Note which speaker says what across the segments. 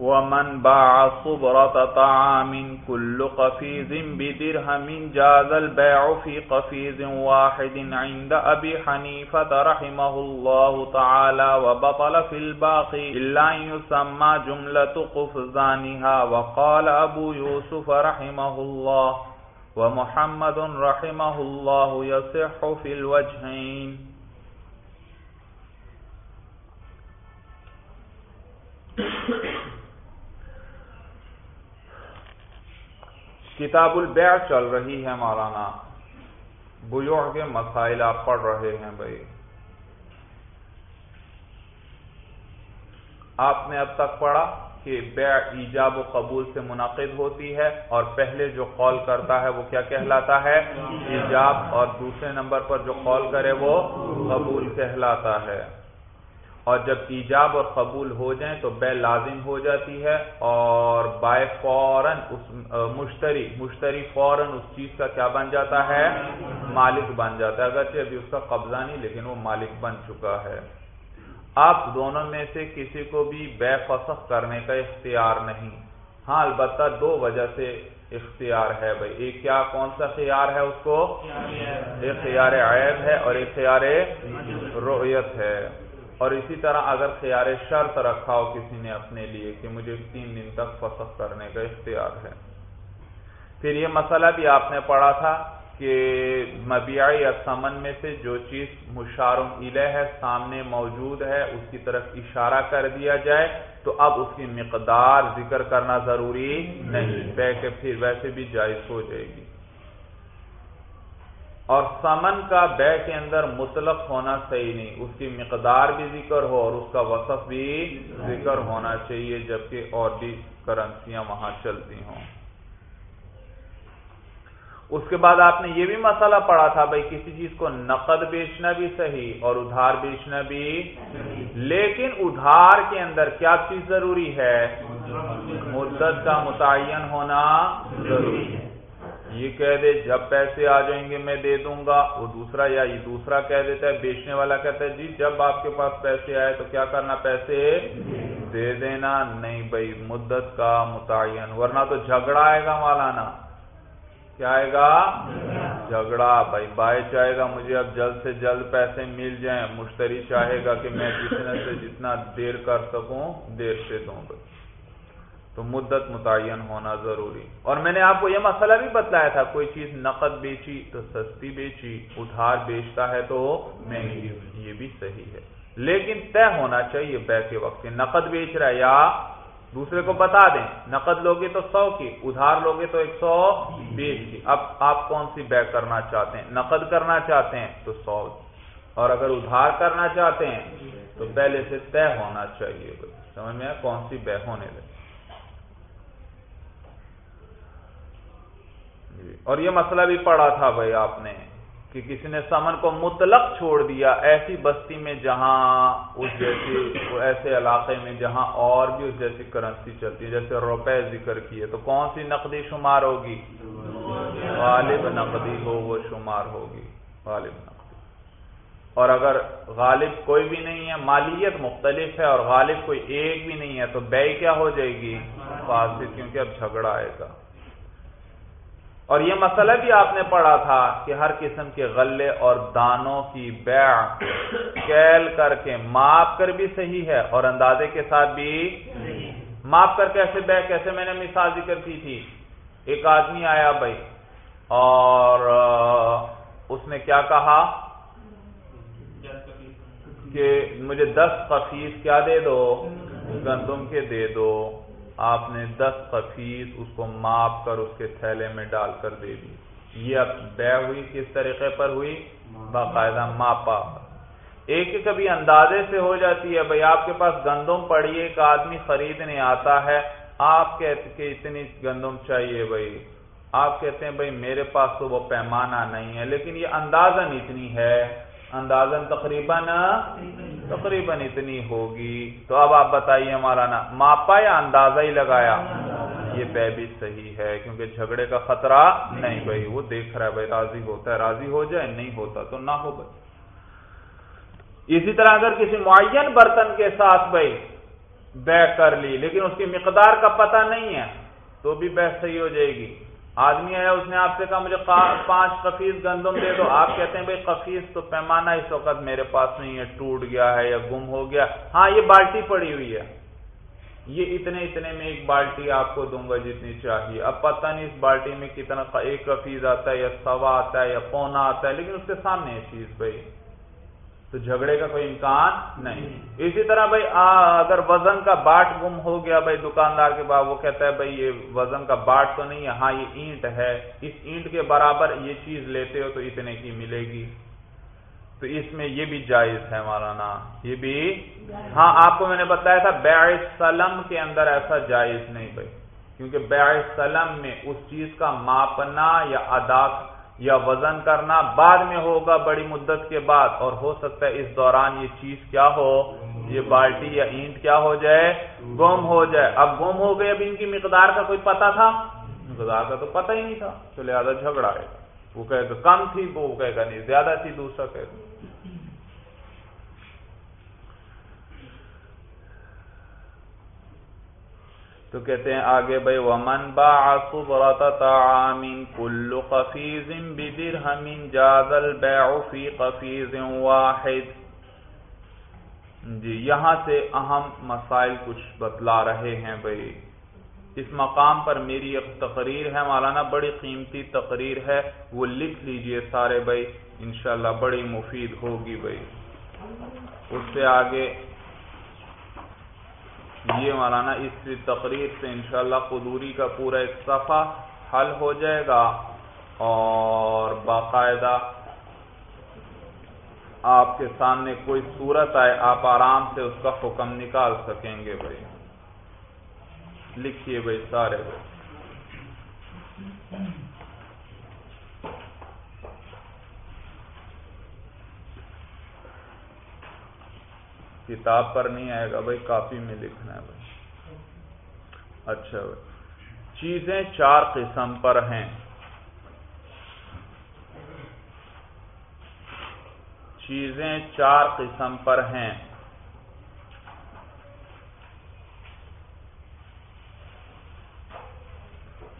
Speaker 1: ومن باع صبرة طعام كل قفيز بدرهم جاز البيع في قفيز واحد عند أبي حنيفة رحمه الله تعالى وبطل في الباقي إلا أن يسمى جملة قفزانها وقال أبو يوسف رحمه الله ومحمد رحمه الله يصح في الوجهين کتاب البیع چل رہی ہے مولانا۔ بیوع کے مسائل آپ پڑھ رہے ہیں بھائی۔ آپ نے اب تک پڑھا کہ بیع ایجاب و قبول سے منعقد ہوتی ہے اور پہلے جو قول کرتا ہے وہ کیا کہلاتا ہے؟ ایجاب اور دوسرے نمبر پر جو قول کرے وہ قبول کہلاتا ہے۔ اور جب ایجاب اور قبول ہو جائیں تو بے لازم ہو جاتی ہے اور بائے فوراً اس مشتری مشتری فوراً اس چیز کا کیا بن جاتا ہے؟ مالک بن جاتا ہے۔ اگرچہ ابھی اس کا قبضہ نہیں، لیکن وہ مالک بن چکا ہے۔ آپ دونوں میں سے کسی کو بھی بے فسخ کرنے کا اختیار نہیں۔ ہاں البتہ دو وجہ سے اختیار ہے بھائی۔ ایک کیا، کون سا خیار ہے اس کو؟ ایک خیار عیب ہے اور ایک خیار رویت ہے۔ اور اسی طرح اگر خیار شرط رکھا ہو کسی نے اپنے لیے کہ مجھے تین دن تک فسخ کرنے کا اختیار ہے۔ پھر یہ مسئلہ بھی آپ نے پڑھا تھا کہ مبیائی یا سمن میں سے جو چیز مشار الہ ہے سامنے موجود ہے اس کی طرف اشارہ کر دیا جائے تو اب اس کی مقدار ذکر کرنا ضروری نہیں۔ بہ کے پھر ویسے بھی جائز ہو جائے گی۔ اور سمن کا بے کے اندر مطلق ہونا صحیح نہیں۔ اس کی مقدار بھی ذکر ہو اور اس کا وصف بھی ذکر ہونا چاہیے، جبکہ اور بھی کرنسیاں وہاں چلتی ہوں۔ اس کے بعد آپ نے یہ بھی مسئلہ پڑھا تھا بھائی، کسی چیز کو نقد بیچنا بھی صحیح اور ادھار بیچنا بھی لیکن ادھار کے اندر کیا چیز ضروری ہے؟ مدت کا متعین ہونا ضروری ہے۔ یہ کہہ دے، جب پیسے آ جائیں گے میں دے دوں گا۔ وہ دوسرا یا یہ دوسرا کہہ دیتا ہے، بیچنے والا کہتا ہے جی جب آپ کے پاس پیسے آئے تو کیا کرنا؟ پیسے دے دینا۔ نہیں بھائی، مدت کا متعین، ورنہ تو جھگڑا آئے گا مولانا۔ کیا آئے گا؟ جھگڑا۔ بھائی بھائی چاہے گا مجھے اب جلد سے جلد پیسے مل جائیں، مشتری چاہے گا کہ میں جتنے سے جتنا دیر کر سکوں، دیر سے دوں گا۔ تو مدت متعین ہونا ضروری۔ اور میں نے آپ کو یہ مسئلہ بھی بتلایا تھا، کوئی چیز نقد بیچی تو سستی بیچی، ادھار بیچتا ہے تو مہنگی، یہ بھی صحیح ہے۔ لیکن طے ہونا چاہیے بے کے وقت نقد بیچ رہا ہے یا دوسرے کو بتا دیں، نقد لوگے تو سو کی، ادھار لوگے تو ایک سو بیس کی۔ اب آپ کون سی بے کرنا چاہتے ہیں؟ نقد کرنا چاہتے ہیں تو سو۔ اور اگر ادھار کرنا چاہتے ہیں تو پہلے سے طے ہونا چاہیے۔ سمجھ میں کون سی بے ہونے لگے جی۔ اور یہ مسئلہ بھی پڑا تھا بھائی آپ نے کہ کسی نے سمن کو مطلق چھوڑ دیا ایسی بستی میں جہاں اس جیسی، ایسے علاقے میں جہاں اور بھی اس جیسی کرنسی چلتی ہے، جیسے روپے ذکر کیے، تو کون سی نقدی شمار ہوگی؟ غالب نقدی ہو، وہ شمار ہوگی۔ غالب نقدی۔ اور اگر غالب کوئی بھی نہیں ہے، مالیت مختلف ہے اور غالب کوئی ایک بھی نہیں ہے، تو بے کیا ہو جائے گی؟ فاسد، کیونکہ اب جھگڑا آئے گا۔ اور یہ مسئلہ بھی آپ نے پڑھا تھا کہ ہر قسم کے غلے اور دانوں کی بیع کیل کر کے ماپ کر بھی صحیح ہے اور اندازے کے ساتھ بھی ماپ کر کیسے بیع، کیسے میں نے مثال ذکر کی تھی۔ ایک آدمی آیا بھائی اور اس نے کیا کہا؟ کہ مجھے دس قفیس کیا دے دو، گندم کے دے دو۔ آپ نے دس قفیس اس کو ماپ کر اس کے تھیلے میں ڈال کر دے دی۔ یہ اب بے ہوئی کس طریقے پر ہوئی؟ باقاعدہ ماپا۔ ایک کبھی اندازے سے ہو جاتی ہے، بھائی آپ کے پاس گندم پڑی، ایک آدمی خریدنے آتا ہے، آپ کہتے کہ اتنی گندم چاہیے بھائی۔ آپ کہتے ہیں، بھائی میرے پاس تو وہ پیمانہ نہیں ہے، لیکن یہ اندازن اتنی ہے۔ اندازن تقریباً تقریباً اتنی ہوگی۔ تو اب آپ بتائیے ہمارا نا ماپا یا اندازہ ہی لگایا؟ یہ بے بھی صحیح ہے، کیونکہ جھگڑے کا خطرہ نہیں بھائی، وہ دیکھ رہا ہے بھائی، راضی ہوتا ہے، راضی ہو جائے، نہیں ہوتا تو نہ ہو بھائی۔ اسی طرح اگر کسی معین برتن کے ساتھ بھائی بے کر لی، لیکن اس کی مقدار کا پتہ نہیں ہے، تو بھی بے صحیح ہو جائے گی۔ آدمی ہے اس نے آپ سے کہا، مجھے پانچ کفیز گندم دے دو۔ آپ کہتے ہیں، بھائی کفیز تو پیمانہ اس وقت میرے پاس نہیں ہے، ٹوٹ گیا ہے یا گم ہو گیا۔ ہاں یہ بالٹی پڑی ہوئی ہے۔ یہ اتنے اتنے میں ایک بالٹی آپ کو دوں گا جتنی چاہیے۔ اب پتہ نہیں اس بالٹی میں کتنا ایک کفیز آتا ہے یا سوا آتا ہے یا پونا آتا ہے، لیکن اس کے سامنے یہ چیز، بھائی۔ تو جھگڑے کا کوئی امکان نہیں۔ اسی طرح بھائی اگر وزن کا باٹ گم ہو گیا بھائی دکاندار کے بعد وہ کہتا ہے بھائی، یہ وزن کا باٹ تو نہیں ہے ہاں یہ اینٹ ہے۔ اس اینٹ کے برابر یہ چیز لیتے ہو تو اتنے کی ملے گی۔ تو اس میں یہ بھی جائز ہے مولانا، یہ بھی۔ ہاں آپ کو میں نے بتایا تھا، بیع سلم کے اندر ایسا جائز نہیں بھائی۔ کیونکہ بیع سلم میں اس چیز کا ماپنا یا ادا یا وزن کرنا بعد میں ہوگا بڑی مدت کے بعد اور ہو سکتا ہے اس دوران یہ چیز کیا ہو، یہ بالٹی یا اینٹ کیا ہو جائے، گم ہو جائے۔ اب گم ہو گئے، اب ان کی مقدار کا کوئی پتا تھا؟ مقدار کا تو پتہ ہی نہیں تھا۔ تو لہٰذا جھگڑا ہے۔ وہ کہے گا کم تھی، وہ کہے گا نہیں، زیادہ تھی، دوسرا کہے گا۔ تو کہتے ہیں آگے بھائی، ومن با صبرت طعام كل قفيز بدرهم جاز البيع في قفيز واحد۔ جی یہاں سے اہم مسائل کچھ بتلا رہے ہیں بھائی۔ اس مقام پر میری ایک تقریر ہے، مولانا، بڑی قیمتی تقریر ہے، وہ لکھ لیجیے سارے بھائی، انشاءاللہ بڑی مفید ہوگی بھائی۔ اس سے آگے یہ مولانا اس تقریر سے انشاءاللہ قدوری کا پورا ایک صفحہ حل ہو جائے گا اور باقاعدہ آپ کے سامنے کوئی صورت آئے، آپ آرام سے اس کا حکم نکال سکیں گے بھائی۔ لکھیے بھائی سارے۔ بھائی کتاب پر نہیں آئے گا بھائی، کاپی میں لکھنا ہے بھائی۔ اچھا بھائی۔ چیزیں چار قسم پر ہیں۔ چیزیں چار قسم پر ہیں۔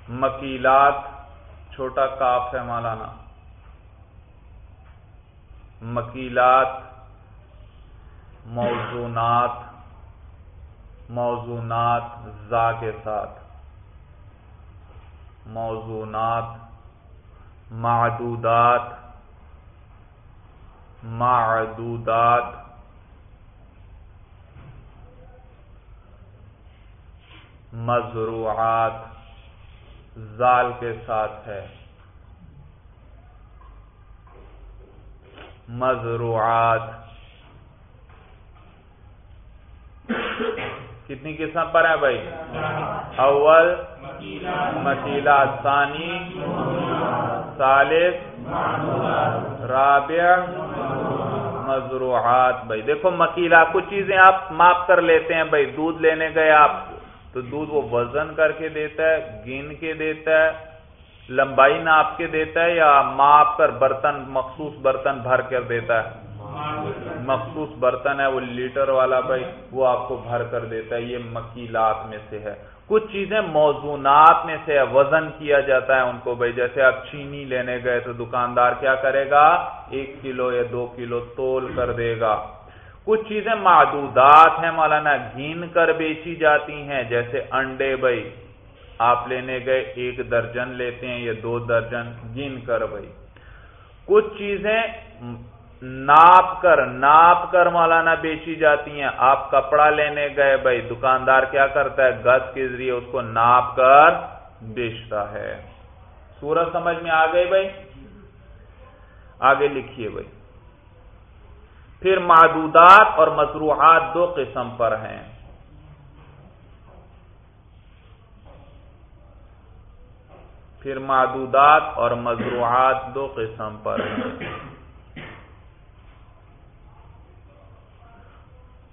Speaker 1: مکیلات، چھوٹا کاف ہے مولانا۔ مکیلات موزونات موزونات زا کے ساتھ موزونات معدودات معدودات مزروعات زال کے ساتھ ہے۔ مزروعات کتنی قسم پر ہے بھائی؟ اول مکیلا ثانی، ثالث، رابع مضروحات بھائی، دیکھو مکیلا کچھ چیزیں آپ ماپ کر لیتے ہیں بھائی، دودھ لینے گئے آپ تو دودھ وہ وزن کر کے دیتا ہے، گن کے دیتا ہے، لمبائی ناپ کے دیتا ہے یا ماپ کر برتن، مخصوص برتن بھر کر دیتا ہے۔ مخصوص برتن ہے، وہ لیٹر والا بھائی، وہ آپ کو بھر کر دیتا ہے، یہ مکیلات میں سے ہے۔ کچھ چیزیں موزونات میں سے وزن کیا جاتا ہے ان کو۔ بھائی، جیسے آپ چینی لینے گئے تو دکاندار کیا کرے گا؟ ایک کلو یا دو کلو تول کر دے گا۔ کچھ چیزیں معدودات ہیں مولانا گین کر بیچی جاتی ہیں۔ جیسے انڈے، بھائی، آپ لینے گئے، ایک درجن لیتے ہیں یا دو درجن گن کر بھائی۔ کچھ چیزیں ناپ کر ناپ کر مولانا بیچی جاتی ہیں۔ آپ کپڑا لینے گئے، بھائی دکاندار کیا کرتا ہے؟ گز کے ذریعے اس کو ناپ کر بیچتا ہے۔ سورج سمجھ میں آ گئی بھائی؟ آگے لکھیے بھائی۔ پھر معدودات اور مصروحات دو قسم پر ہیں۔ پھر معدودات اور مضروعات دو قسم پر ہیں۔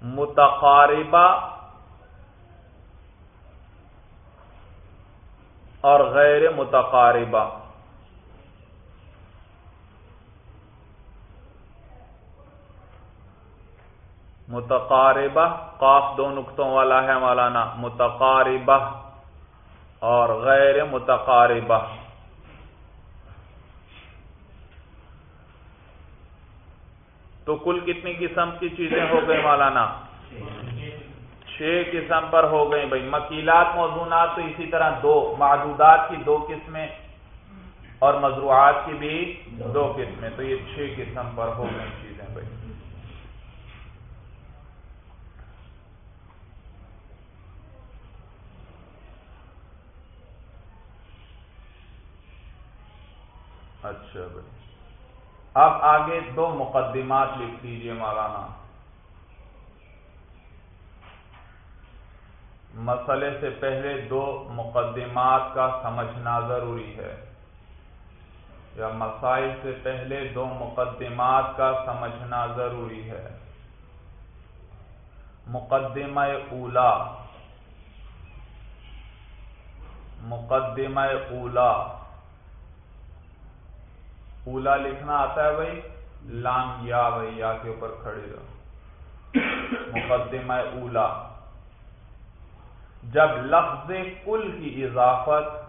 Speaker 1: متقاربہ اور غیر متقاربہ۔ متقاربہ قاف دو نقطوں والا ہے مولانا، متقاربہ اور غیر متقاربہ۔ تو کل کتنی قسم کی چیزیں ہو گئی مولانا؟ چھ قسم پر ہو گئی بھائی۔ مکیلات موضوعات تو اسی طرح دو۔ معدودات کی دو قسمیں اور مضروعات کی بھی دو قسمیں۔ تو یہ چھ قسم پر ہو گئی چیزیں بھائی۔ اچھا بھائی۔ اب آگے دو مقدمات لکھ دیجیے مولانا۔ مسئلے سے پہلے دو مقدمات کا سمجھنا ضروری ہے۔ یا مسائل سے پہلے دو مقدمات کا سمجھنا ضروری ہے۔ مقدمہ اولا۔ مقدمہ اولا۔ اولا لکھنا آتا ہے بھائی، لام یا بھائی، یا کے اوپر کھڑے رہو۔ مقدمہ اولا۔ جب لفظ کل کی اضافت،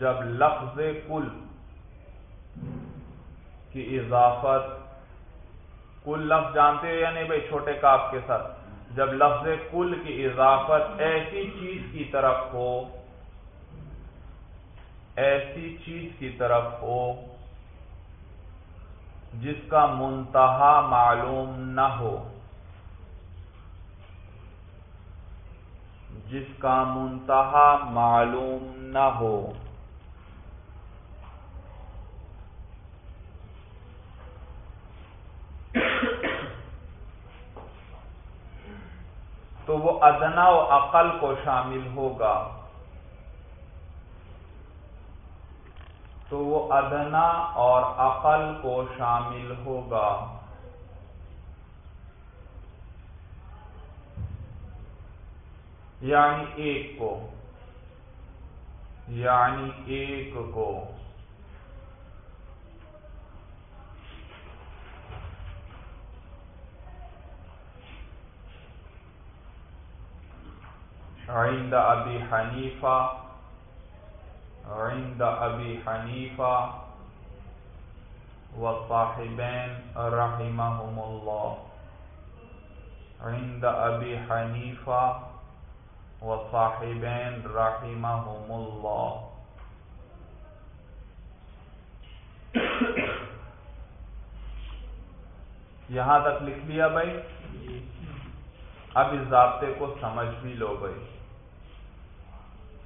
Speaker 1: جب لفظ کل کی اضافت، کل لفظ جانتے ہو یا نہیں بھائی؟ چھوٹے کاف کے ساتھ۔ جب لفظ کل کی اضافت ایسی چیز کی طرف ہو ایسی چیز کی طرف ہو جس کا منتہا معلوم نہ ہو، جس کا منتہا معلوم نہ ہو۔ تو وہ ادنا و عقل کو شامل ہوگا۔ تو وہ ادنا اور عقل کو شامل ہوگا۔ یعنی ایک کو۔ یعنی ایک کو۔ عند ابی حنیفہ عند ابی حنیفہ والصاحبین رحمهم اللہ عند ابی حنیفہ والصاحبین رحمهم اللہ یہاں تک لکھ لیا بھائی؟ اب اس ضابطے کو سمجھ بھی لو بھائی۔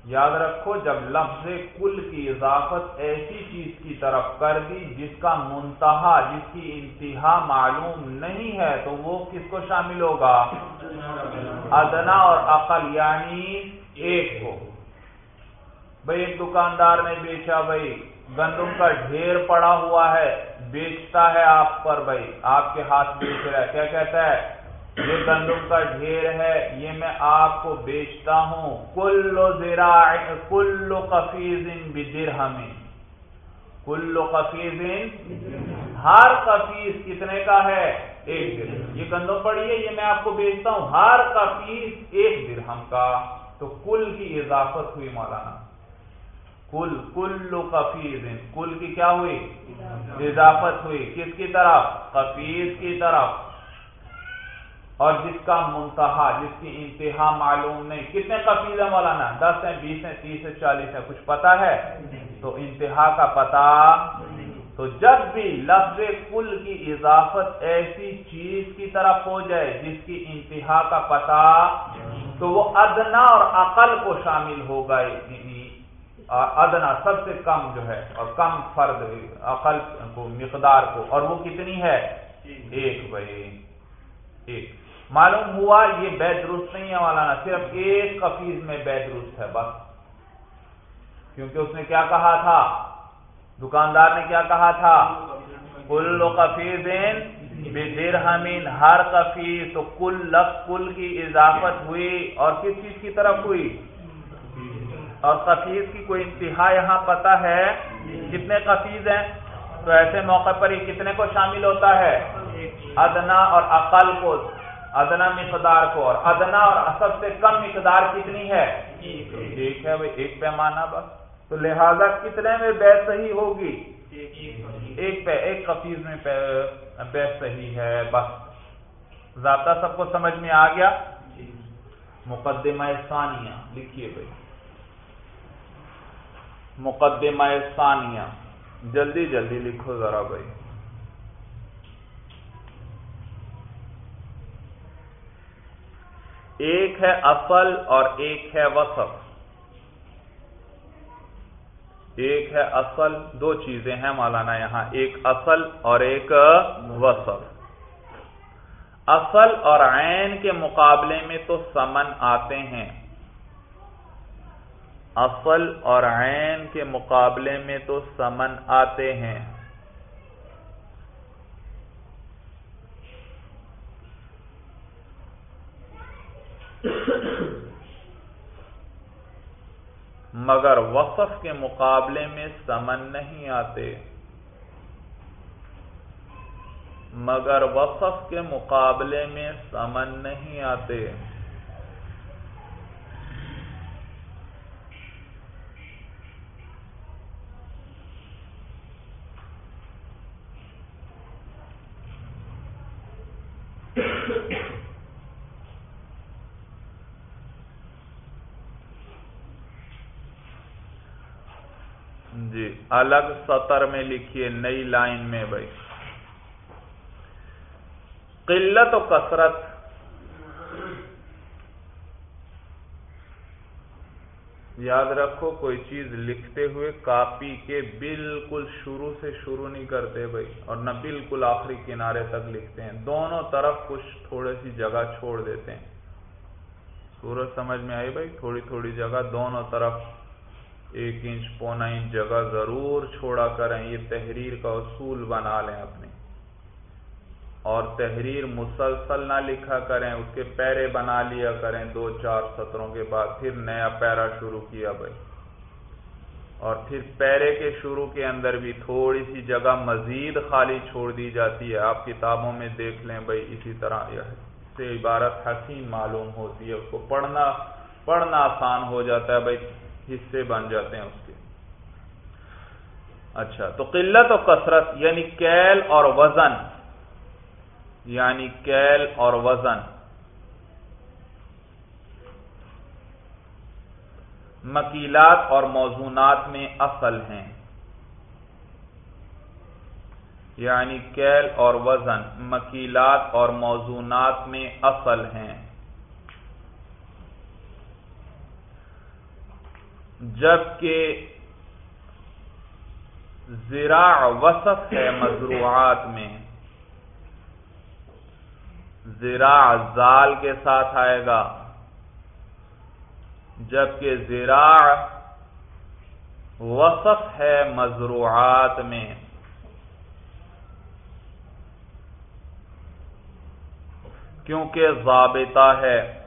Speaker 1: یاد رکھو، جب لفظ کل کی اضافت ایسی چیز کی طرف کر دی جس کا منتہا، جس کی انتہا معلوم نہیں ہے، تو وہ کس کو شامل ہوگا؟ ادنا اور عقل یعنی ایک کو۔ بھائی ایک دکاندار نے بیچا بھائی گندم کا ڈھیر پڑا ہوا ہے، بیچتا ہے آپ پر بھائی آپ کے ہاتھ بیچ رہا ہے۔ کیا کہتا ہے؟ یہ گندم کا ڈھیر ہے، یہ میں آپ کو بیچتا ہوں۔ کلو زیرا کلو کفیز ہمیں کلو کفیز ہر کفیز کتنے کا ہے؟ ایک درہم۔ یہ گندم پڑی ہے، یہ میں آپ کو بیچتا ہوں۔ ہر کفیز ایک درہم کا۔ تو کل کی اضافت ہوئی مولانا۔ کل کلو کفیز کل کی کیا ہوئی؟ اضافت ہوئی۔ کس کی طرف؟ کفیز کی طرف۔ اور جس کا منتہا، جس کی انتہا معلوم نہیں۔ کتنے قفیز ہے مولانا؟ دس ہیں، بیس ہیں، تیس ہے چالیس ہے کچھ پتا ہے؟ تو انتہا کا پتا تو جب بھی لفظ کل کی اضافت ایسی چیز کی طرف ہو جائے جس کی انتہا کا پتا تو وہ ادنا اور عقل کو شامل ہوگا۔ یعنی ادنا سب سے کم جو ہے، اور کم فرد عقل کو، مقدار کو۔ اور وہ کتنی ہے؟ ایک۔ بھائی ایک۔ معلوم ہوا یہ بے درست نہیں ہے مولانا، صرف ایک کفیز میں بے درست ہے بس۔ کیونکہ اس نے کیا کہا تھا؟ دکاندار نے کیا کہا تھا؟ کل کفیز درہمین ہر کفیز تو کل لفظ کل کی اضافت ہوئی اور کس چیز کی طرف ہوئی؟ اور کفیز کی کوئی انتہا یہاں پتا ہے؟ کتنے کفیز ہیں؟ تو ایسے موقع پر یہ کتنے کو شامل ہوتا ہے؟ ادنا اور عقل کو۔ ادنا مقدار کو اور ادنا اور اصل سے کم مقدار کتنی ہے؟ ایک ہے بھائی ایک پیمانہ بس۔ تو لہذا کتنے میں بے صحیح ہوگی؟ ایک پہ، ایک کفیز میں بے صحیح ہے بس۔ ذاتہ سب کو سمجھ میں آ گیا؟ مقدمہ ثانیہ۔ لکھیے بھائی۔ مقدمہ ثانیہ۔ جلدی جلدی لکھو ذرا بھائی۔ ایک ہے اصل اور ایک ہے وصف۔ ایک ہے اصل، دو چیزیں ہیں مولانا یہاں، ایک اصل اور ایک وصف۔ اصل اور عین کے مقابلے میں تو سمن آتے ہیں۔ اصل اور عین کے مقابلے میں تو سمن آتے ہیں۔ مگر وصف کے مقابلے میں سمن نہیں آتے۔ مگر وصف کے مقابلے میں سمن نہیں آتے جی الگ سطر میں لکھیے، نئی لائن میں بھائی۔ قلت و کثرت۔ یاد رکھو، کوئی چیز لکھتے ہوئے کاپی کے بالکل شروع سے شروع نہیں کرتے بھائی، اور نہ بالکل آخری کنارے تک لکھتے ہیں۔ دونوں طرف کچھ تھوڑی سی جگہ چھوڑ دیتے ہیں۔ سورج سمجھ میں آئی بھائی؟ تھوڑی تھوڑی جگہ دونوں طرف۔ ایک انچ پونا انچ جگہ ضرور چھوڑا کریں، یہ تحریر کا اصول بنا لیں اپنی اور تحریر مسلسل نہ لکھا کریں، اس کے پیرے بنا لیا کریں۔ دو چار سطروں کے بعد پھر نیا پیرا شروع کیا بھائی۔ اور پھر پیرے کے شروع کے اندر بھی تھوڑی سی جگہ مزید خالی چھوڑ دی جاتی ہے۔ آپ کتابوں میں دیکھ لیں بھائی، اسی طرح سے عبارت حسین معلوم ہوتی ہے، اس کو پڑھنا پڑھنا آسان ہو جاتا ہے بھائی۔ حصے بن جاتے ہیں اس کے۔ اچھا تو قلت و کثرت یعنی کیل اور وزن۔ یعنی کیل اور وزن۔ مکیلات اور موزونات میں اصل ہیں۔ یعنی کیل اور وزن۔ مکیلات اور موزونات میں اصل ہیں۔ جبکہ زراع وصف ہے مضروعات میں۔ زراع زال کے ساتھ آئے گا۔ جبکہ زراع وصف ہے مضروعات میں۔ کیونکہ ضابطہ ہے۔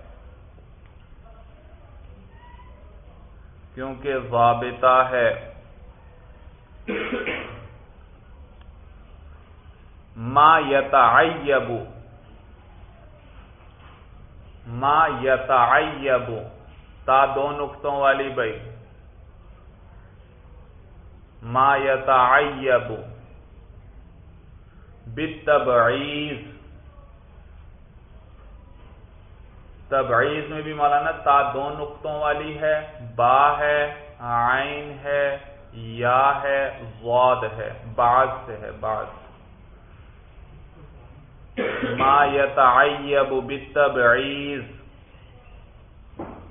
Speaker 1: کیونکہ ضابطہ ہے۔ ما یتعیب ما یتعیب، تا دو نقطوں والی بھائی۔ ما یتعیب بالتبعیض۔ تبعیض میں بھی مولانا، تا دو نقطوں والی ہے، با ہے، عین ہے، یا ہے واد ہے، بعض سے ہے، بعض۔ ما یتعیب بالتبعیض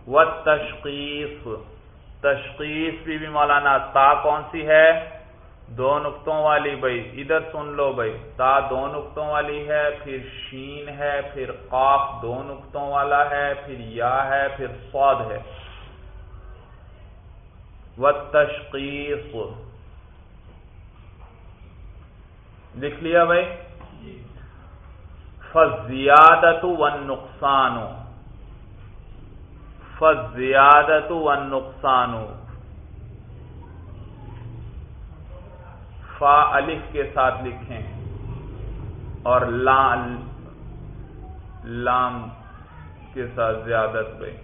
Speaker 1: والتشقیص تشخیص بھی بھی مولانا، تا کون سی ہے؟ دو نقطوں والی بھائی ادھر سن لو بھائی تا دو نقطوں والی ہے پھر شین ہے پھر قاف دو نقطوں والا ہے پھر یا ہے پھر سواد ہے۔ و تشخیص لکھ لیا بھائی؟ فزیادت و نقصان فزیادت و نقصان فا الف کے ساتھ لکھیں اور لام لام کے ساتھ زیادت بھائی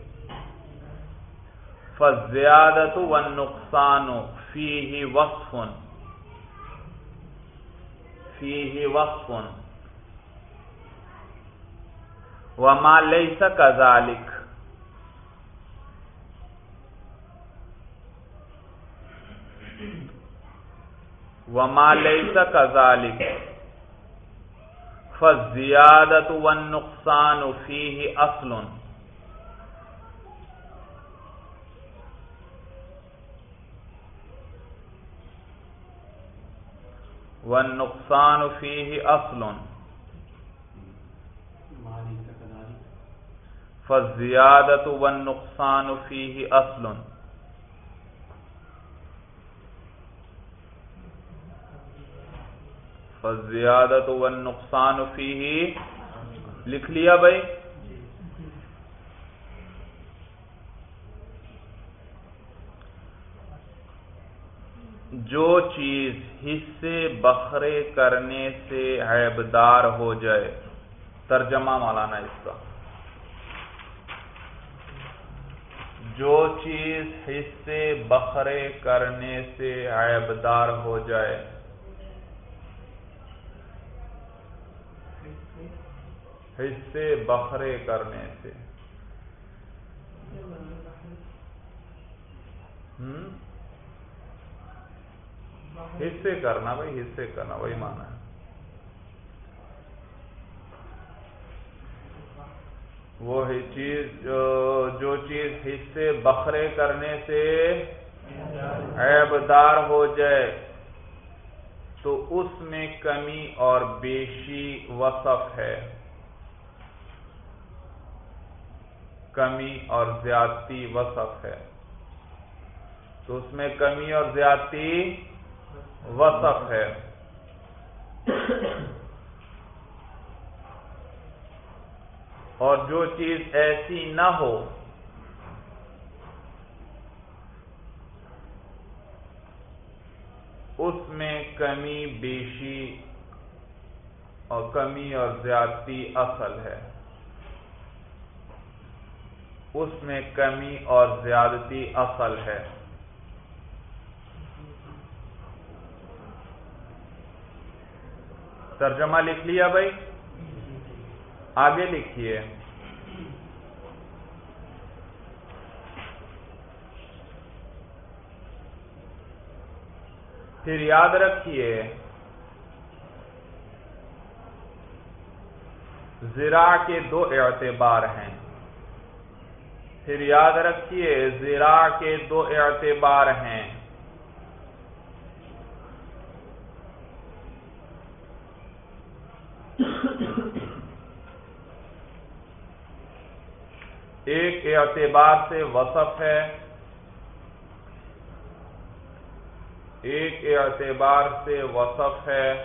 Speaker 1: فزیادت و نقصان فی ہی وقف۔ فی ہی وقف۔ وما لیس کذالک۔ وما لیس کذالک فالزیادت والنقصان فیہ اصل والنقصان فیہ اصل فالزیادت والنقصان فیہ اصل فزیادت و نقصان فی لکھ لیا بھائی۔ جو چیز حصے بخرے کرنے سے عیبدار ہو جائے۔ ترجمہ مولانا اس کا۔ جو چیز حصے بخرے کرنے سے عیبدار ہو جائے۔ حصے بخرے کرنے سے۔ حصے کرنا بھائی، حصے کرنا، وہی مانا ہے۔ وہ چیز، جو چیز حصے بخرے کرنے سے عیبدار ہو جائے، تو اس میں کمی اور بیشی وصف ہے۔ کمی اور زیادتی وصف ہے۔ تو اس میں کمی اور زیادتی وصف ہے۔ اور جو چیز ایسی نہ ہو، اس میں کمی بیشی اور کمی اور زیادتی اصل ہے۔ اس میں کمی اور زیادتی اصل ہے۔ ترجمہ لکھ لیا بھائی؟ آگے لکھیے۔ پھر یاد رکھیے زرا کے دو اعتبار ہیں۔ پھر یاد رکھیے، زرا کے دو اعتبار ہیں۔ ایک اعتبار سے وصف ہے۔ ایک اعتبار سے وصف ہے۔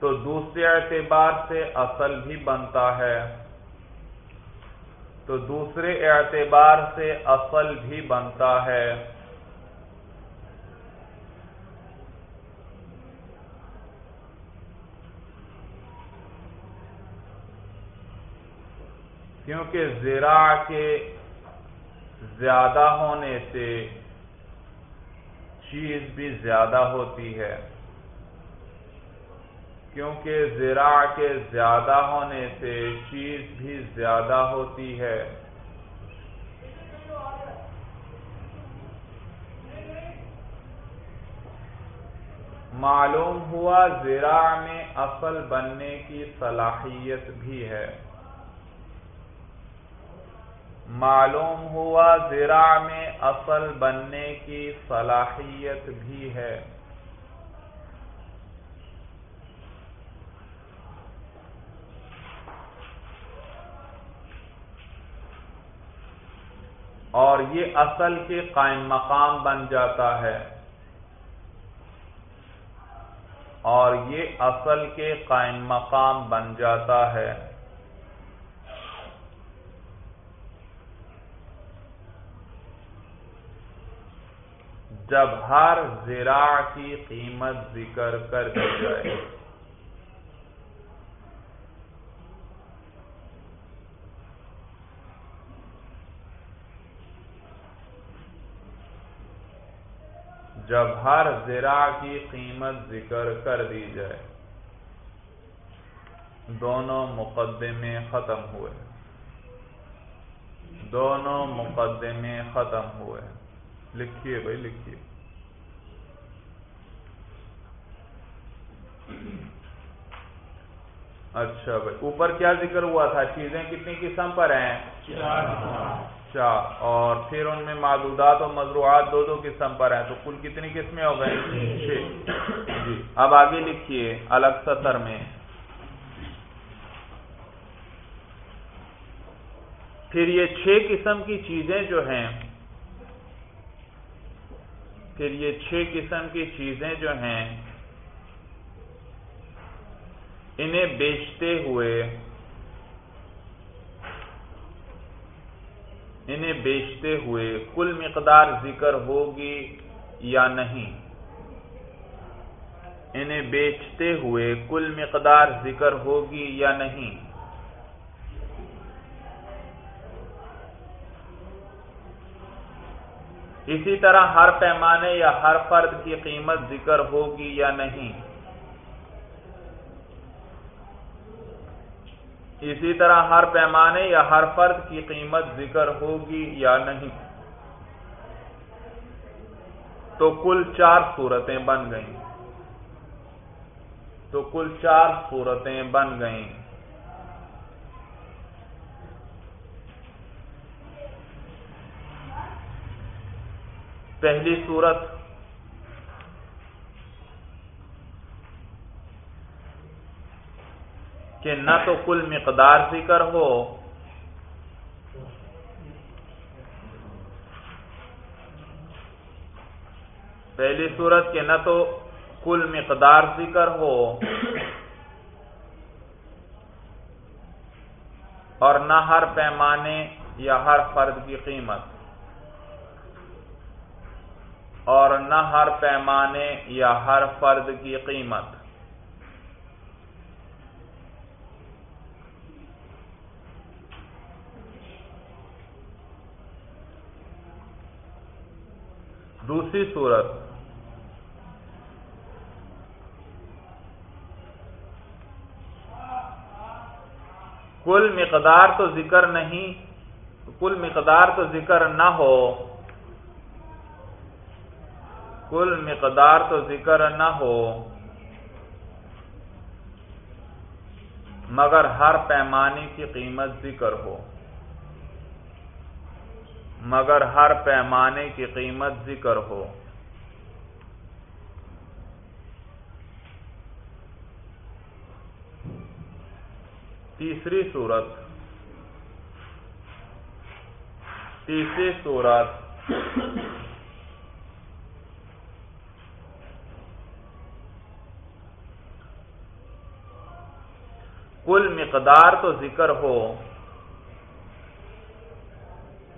Speaker 1: تو دوسرے اعتبار سے اصل بھی بنتا ہے۔ تو دوسرے اعتبار سے اصل بھی بنتا ہے۔ کیونکہ زیرا کے زیادہ ہونے سے چیز بھی زیادہ ہوتی ہے۔ کیونکہ زرا کے زیادہ ہونے سے چیز بھی زیادہ ہوتی ہے۔ معلوم ہوا زرا میں اصل بننے کی صلاحیت بھی ہے۔ معلوم ہوا زرا میں اصل بننے کی صلاحیت بھی ہے۔ اور یہ اصل کے قائم مقام بن جاتا ہے۔ اور یہ اصل کے قائم مقام بن جاتا ہے۔ جب ہر زرا کی قیمت ذکر کر دی جائے۔ جب ہر زرا کی قیمت ذکر کر دی جائے۔ دونوں مقدمے ختم ہوئے۔ دونوں مقدمے ختم ہوئے۔ لکھیے بھائی، لکھیے۔ اچھا بھائی، اوپر کیا ذکر ہوا تھا؟ چیزیں کتنی قسم پر ہیں؟ چار اور پھر ان میں معدودات اور مضروعات دو دو قسم پر ہیں، تو کل کتنی قسمیں ہو گئی چھ۔ جی۔ اب آگے لکھیے الگ سطر میں۔ پھر یہ چھ قسم کی چیزیں جو ہیں، پھر یہ چھ قسم کی چیزیں جو ہیں، انہیں بیچتے ہوئے انہیں بیچتے ہوئے کل مقدار ذکر ہوگی یا نہیں؟ انہیں بیچتے ہوئے کل مقدار ذکر ہوگی یا نہیں؟ اسی طرح ہر پیمانے یا ہر فرد کی قیمت ذکر ہوگی یا نہیں؟ اسی طرح ہر پیمانے یا ہر فرد کی قیمت ذکر ہوگی یا نہیں۔ تو کل چار صورتیں بن گئیں۔ تو کل چار صورتیں بن گئیں۔ پہلی صورت کہ نہ تو کل مقدار ذکر ہو۔ پہلی صورت کہ نہ تو کل مقدار ذکر ہو اور نہ ہر پیمانے یا ہر فرد کی قیمت اور نہ ہر پیمانے یا ہر فرد کی قیمت۔ دوسری صورت۔ کل مقدار تو ذکر نہیں، کل مقدار تو ذکر نہ ہو۔ کل مقدار تو ذکر نہ ہو۔ مگر ہر پیمانے کی قیمت ذکر ہو۔ مگر ہر پیمانے کی قیمت ذکر ہو۔ تیسری صورت۔ تیسری صورت۔ کل مقدار تو ذکر ہو۔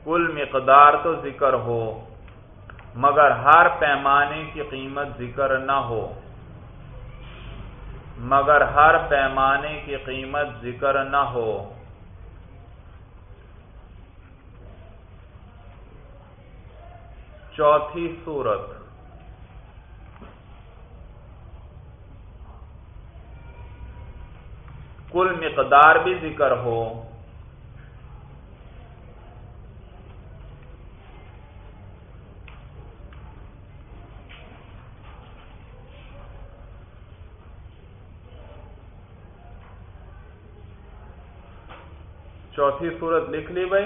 Speaker 1: کل مقدار تو ذکر ہو، مگر ہر پیمانے کی قیمت ذکر نہ ہو۔ مگر ہر پیمانے کی قیمت ذکر نہ ہو۔ چوتھی صورت۔ کل مقدار بھی ذکر ہو چوتھی صورت لکھ لی بھائی۔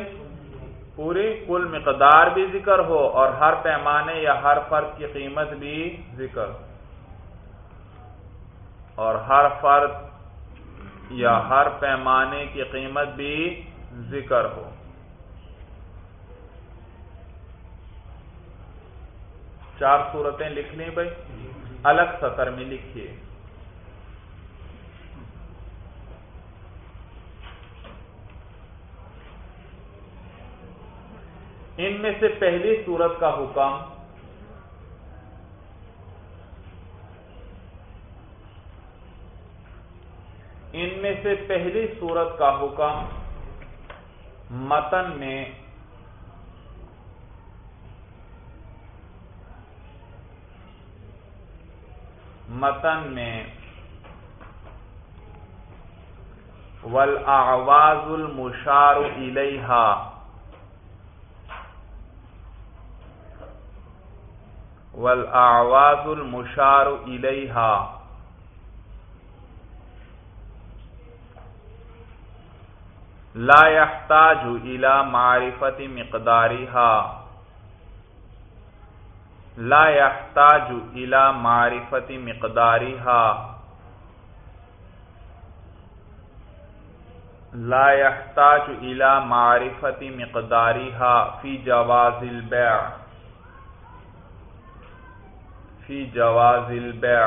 Speaker 1: پوری کل مقدار بھی ذکر ہو اور ہر پیمانے یا ہر فرد کی قیمت بھی ذکر۔ اور ہر فرد یا ہر پیمانے کی قیمت بھی ذکر ہو۔ چار صورتیں لکھ لیں بھائی۔ الگ سطر میں لکھیے۔ ان میں سے پہلی صورت کا حکم ان میں سے پہلی صورت کا حکم متن میں متن میں والآواز المشار الیہا والاعواز المشار الیہا لا يحتاج الى معرفت مقدارها. لا يحتاج الى معرفت مقدارها. لا يحتاج الى معرفت مقدارها في جواز البيع. في جواز البيع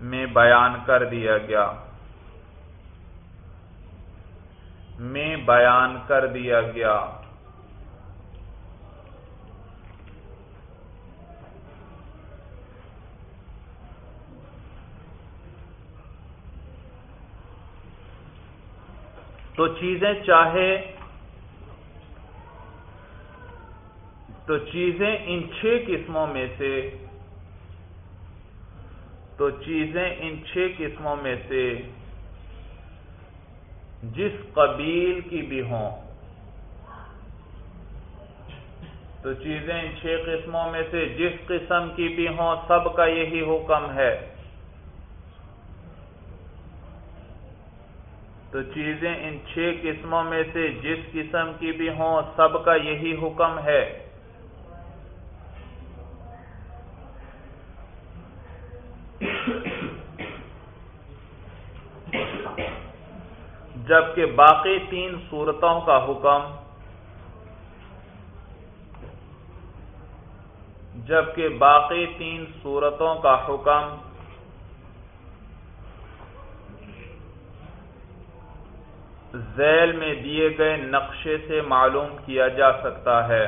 Speaker 1: میں بیان کر دیا گیا۔ میں بیان کر دیا گیا۔ تو چیزیں چاہے تو چیزیں ان چھ قسموں میں سے تو چیزیں ان چھ قسموں میں سے جس قبیل کی بھی ہوں تو چیزیں ان چھ قسموں میں سے جس قسم کی بھی ہوں سب کا یہی حکم ہے تو چیزیں ان چھ قسموں میں سے جس قسم کی بھی ہوں سب کا یہی حکم ہے جبکہ باقی تین صورتوں کا حکم جبکہ باقی تین صورتوں کا حکم ذیل میں دیے گئے نقشے سے معلوم کیا جا سکتا ہے۔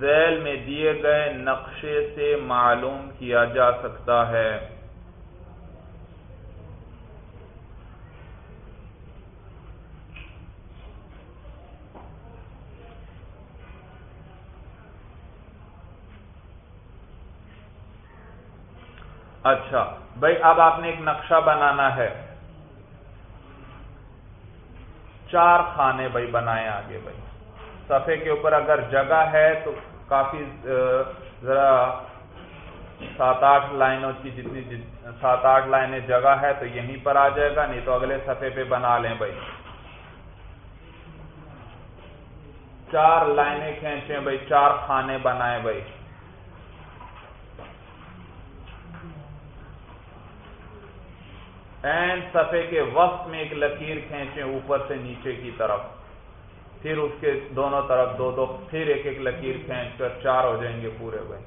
Speaker 1: ذیل میں دیے گئے نقشے سے معلوم کیا جا سکتا ہے۔ اچھا بھائی اب آپ نے ایک نقشہ بنانا ہے۔ چار خانے بھائی بنائے آگے بھائی۔ صفحے کے اوپر اگر جگہ ہے تو کافی ذرا سات آٹھ لائنوں کی جتنی سات آٹھ لائنیں جگہ ہے تو یہیں پر آ جائے گا، نہیں تو اگلے صفحے پہ بنا لیں بھائی۔ چار لائنیں کھینچیں بھائی، چار خانے بنائیں بھائی۔ این صفحے کے وقت میں ایک لکیر کھینچیں اوپر سے نیچے کی طرف۔ پھر اس کے دونوں طرف دو دو، پھر ایک ایک لکیر کھینچ کر چار ہو جائیں گے پورے بھائی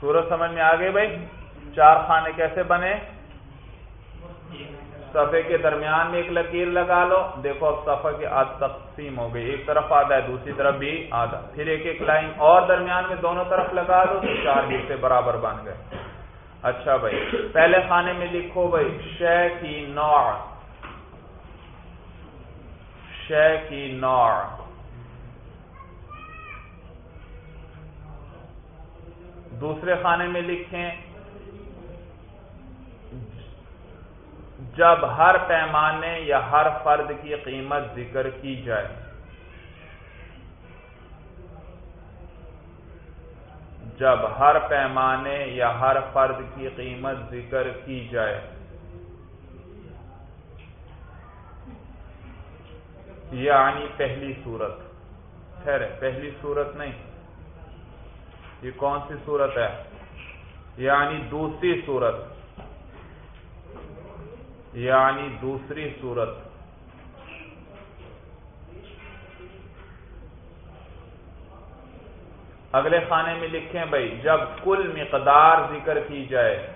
Speaker 1: سورج سمجھ میں آ گئے بھائی؟ چار خانے کیسے بنے؟ صفحے کے درمیان میں ایک لکیر لگا لو۔ دیکھو اب صفحہ کی آج تقسیم ہو گئی، ایک طرف آدھا ہے، دوسری طرف بھی آدھا۔ پھر ایک ایک لائن اور درمیان میں دونوں طرف لگا دو تو چار حصے برابر بن گئے۔ اچھا بھائی، پہلے خانے میں لکھو بھائی، شے کی نوع۔ شے کی نوع۔ دوسرے خانے میں لکھیں جب ہر پیمانے یا ہر فرد کی قیمت ذکر کی جائے۔ جب ہر پیمانے یا ہر فرد کی قیمت ذکر کی جائے۔ یعنی پہلی صورت۔ خیر پہلی صورت نہیں۔ یہ کون سی صورت ہے؟ یعنی دوسری صورت۔ یعنی دوسری صورت۔ اگلے خانے میں لکھیں بھائی، جب کل مقدار ذکر کی جائے،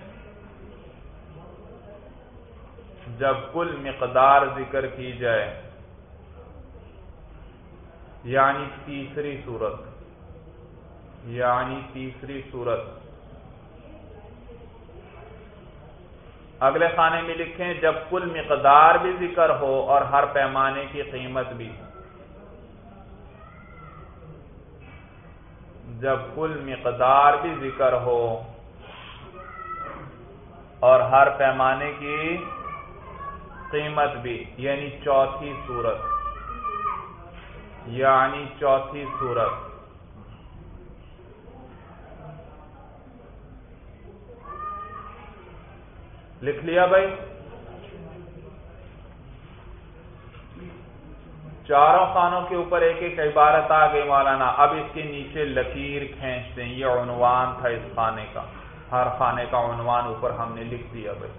Speaker 1: جب کل مقدار ذکر کی جائے یعنی تیسری صورت یعنی تیسری صورت۔ اگلے خانے میں لکھیں، جب کل مقدار بھی ذکر ہو اور ہر پیمانے کی قیمت بھی جب کل مقدار بھی ذکر ہو اور ہر پیمانے کی قیمت بھی یعنی چوتھی صورت یعنی چوتھی صورت۔ لکھ لیا بھائی؟ چاروں خانوں کے اوپر ایک ایک عبارت آ گئی مولانا، اب اس کے نیچے لکیر کھینچ دیں، یہ عنوان تھا اس خانے کا۔ ہر خانے کا عنوان اوپر ہم نے لکھ دیا بھائی۔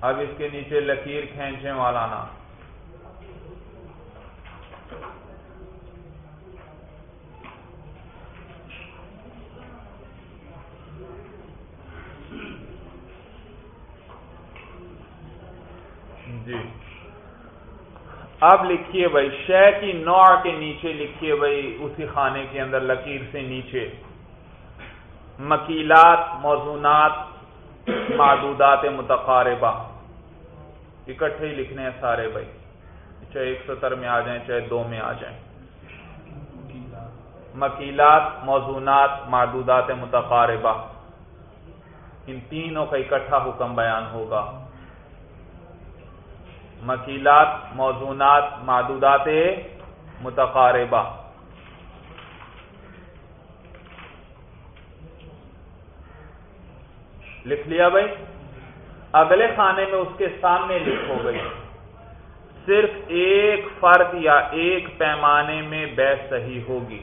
Speaker 1: اب اس کے نیچے لکیر کھینچے مولانا جی اب لکھیے بھائی، شے کی نوع کے نیچے لکھیے بھائی، اسی خانے کے اندر لکیر سے نیچے۔ مکیلات، موزونات، معدودات متقاربہ۔ اکٹھے ہی لکھنے ہیں سارے بھائی۔ چاہے ایک ستر میں آ جائیں، چاہے دو میں آ جائیں۔ مکیلات، موزونات، معدودات متقاربہ۔ ان تینوں کا اکٹھا حکم بیان ہوگا۔ مکیلات، موزونات، معدودات متقاربہ۔ لکھ لیا بھائی؟ اگلے خانے میں اس کے سامنے لکھو گئی۔ صرف ایک فرد یا ایک پیمانے میں بے صحیح ہوگی۔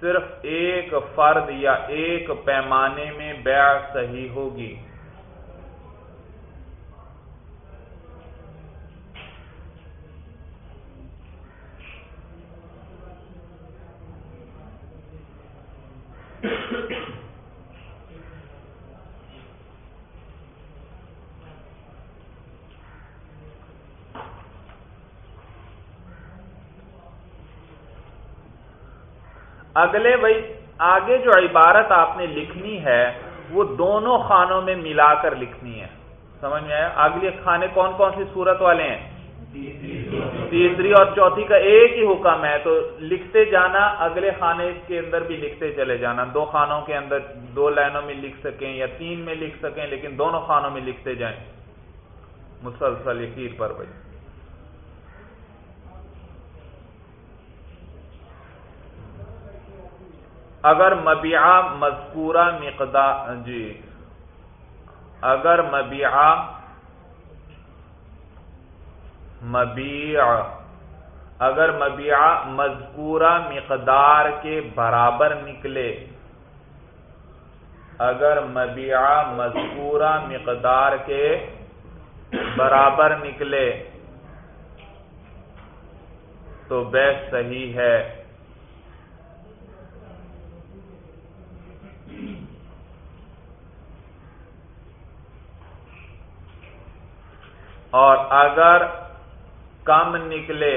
Speaker 1: صرف ایک فرد یا ایک پیمانے میں بیع صحیح ہوگی۔ اگلے بھائی آگے جو عبارت آپ نے لکھنی ہے، وہ دونوں خانوں میں ملا کر لکھنی ہے۔ سمجھ میں آیا؟ اگلے خانے کون کون سی صورت والے ہیں؟ تیسری اور چوتھی کا ایک ہی حکم ہے، تو لکھتے جانا، اگلے خانے کے اندر بھی لکھتے چلے جانا۔ دو خانوں کے اندر دو لائنوں میں لکھ سکیں یا تین میں لکھ سکیں، لیکن دونوں خانوں میں لکھتے جائیں۔ مسلسل یقین پر بھائی۔ اگر مبیعہ مذکورہ مقدار جی۔ اگر مبیعہ مبیع اگر مبیعہ مذکورہ مقدار کے برابر نکلے، اگر مبیعہ مذکورہ مقدار کے برابر نکلے، تو بے صحیح ہے۔ اور اگر کم نکلے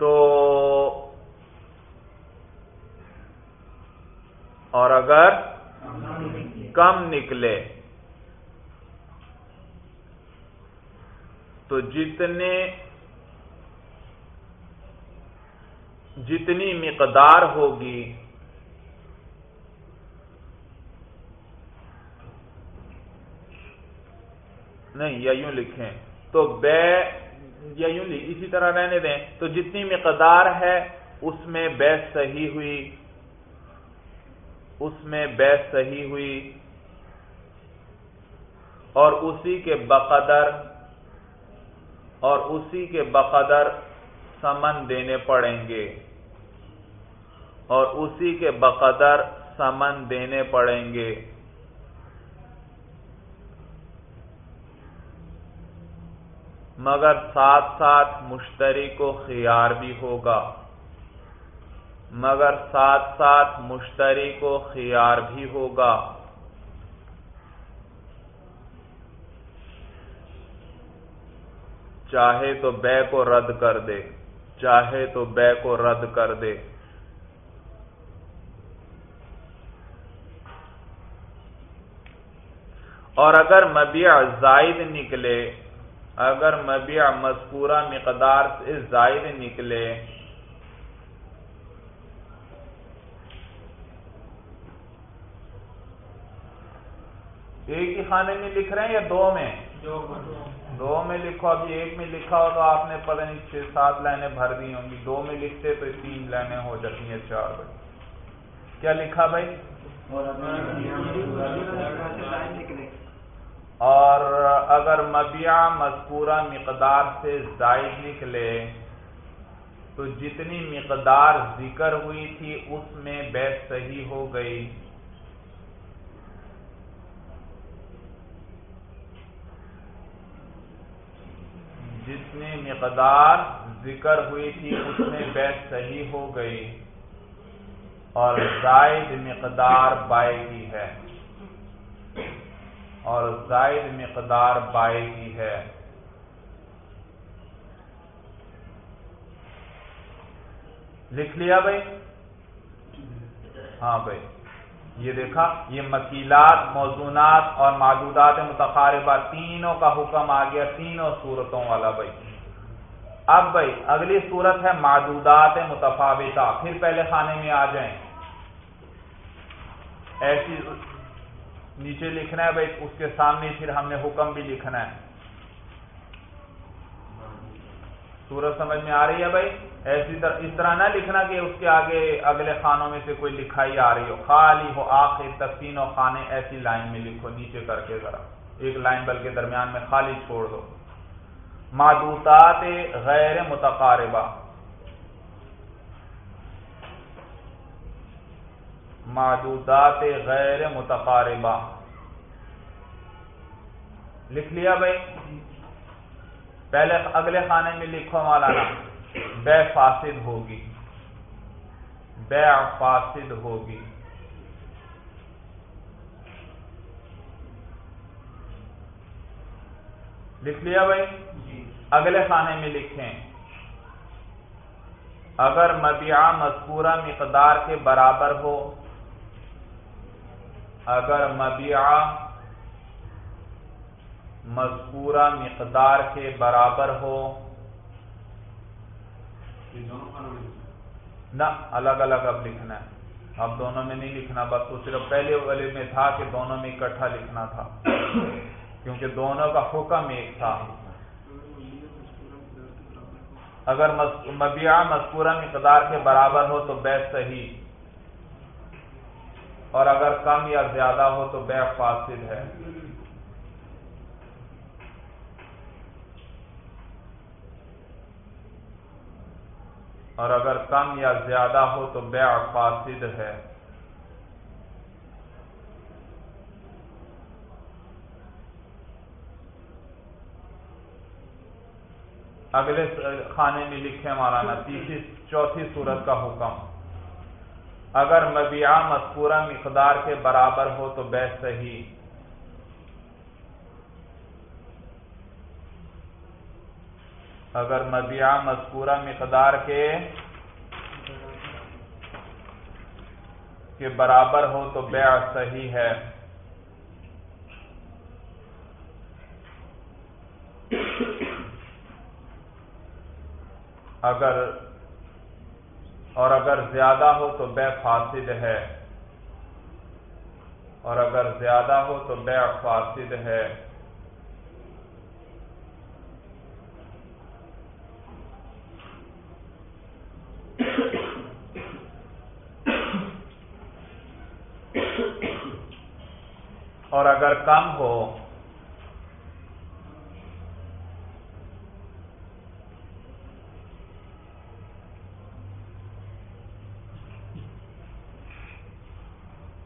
Speaker 1: تو اور اگر کم نکلے تو جتنے جتنی مقدار ہوگی نہیں، یا یوں لکھیں۔ تو بے، یا یوں اسی طرح رہنے دیں۔ تو جتنی مقدار ہے، اس میں بے صحیح ہوئی۔ اس میں بے صحیح ہوئی۔ اور اسی کے بقدر اور اسی کے بقدر سمن دینے پڑیں گے۔ اور اسی کے بقدر سمن دینے پڑیں گے۔ مگر ساتھ ساتھ مشتری کو خیار بھی ہوگا۔ مگر ساتھ ساتھ مشتری کو خیار بھی ہوگا۔ چاہے تو بے کو رد کر دے، چاہے تو بے کو رد کر دے۔ اور اگر مبیع زائد نکلے، اگر مبیع مذکورہ مقدار سے زائد نکلے، ایک ہی خانے میں لکھ رہے ہیں یا دو میں؟ دو میں لکھو ابھی ایک میں لکھا ہو تو آپ نے پتہ نہیں چھ، سات لائنیں بھر دی ہوں گی۔ دو میں لکھتے تو تین لائنیں ہو جاتی ہیں، چار بجے کیا لکھا بھائی؟ اور اگر مبیع مذکورہ مقدار سے زائد نکلے، تو جتنی مقدار ذکر ہوئی تھی، اس میں بے صحیح ہو گئی۔ جتنی مقدار ذکر ہوئی تھی، اس میں بیت صحیح ہو گئی اور زائد مقدار بائے کی ہے۔ اور زائد مقدار بائے کی ہے۔ لکھ لیا بھائی؟ ہاں بھائی۔ یہ دیکھا، یہ مکیلات، موزونات اور معدودات متقاربہ تینوں کا حکم آ گیا، تینوں صورتوں والا بھائی۔ اب بھائی، اگلی صورت ہے معدودات متفاوتہ۔ پھر پہلے خانے میں آ جائیں۔ ایسی نیچے لکھنا ہے بھائی، اس کے سامنے پھر ہم نے حکم بھی لکھنا ہے۔ سورج سمجھ میں آ رہی ہے بھائی؟ ایسی طرح اس طرح نہ لکھنا کہ اس کے آگے اگلے خانوں میں سے کوئی لکھائی آ رہی ہو۔ خالی ہو آخر تفسین و خانے ایسی لائن میں لکھو، نیچے کر کے ذرا۔ ایک لائن بلکہ درمیان میں خالی چھوڑ دو۔ معدودات غیر متقاربہ۔ معدودات غیر متقاربہ۔ لکھ لیا بھائی؟ پہلے اگلے خانے میں لکھو مولانا بے فاسد ہوگی۔ بے فاسد ہوگی۔ لکھ لیا بھائی؟ اگلے خانے میں لکھیں۔ اگر مبیعہ مذکورہ مقدار کے برابر ہو اگر مبیعہ مذکورہ مقدار کے برابر ہو۔ نہ الگ الگ اب لکھنا ہے۔ اب دونوں میں نہیں لکھنا بس تو صرف پہلے والے میں تھا کہ دونوں میں اکٹھا لکھنا تھا۔ کیونکہ دونوں کا حکم ایک تھا۔ اگر مبیعہ مذکورہ مقدار کے برابر ہو تو بے صحیح۔ اور اگر کم یا زیادہ ہو تو بے فاصل ہے۔ اور اگر کم یا زیادہ ہو تو بیع فاسد ہے۔ اگلے خانے میں لکھے مولانا تیسری چوتھی صورت کا حکم۔ اگر مبیعہ مذکورہ مقدار کے برابر ہو تو بے صحیح۔ اگر مبیعہ مذکورہ مقدار کے کے برابر ہو تو بیع صحیح ہے۔ اگر اور اگر زیادہ ہو تو بے فاسد ہے۔ اور اگر زیادہ ہو تو بے فاسد ہے۔ اور اگر کم ہو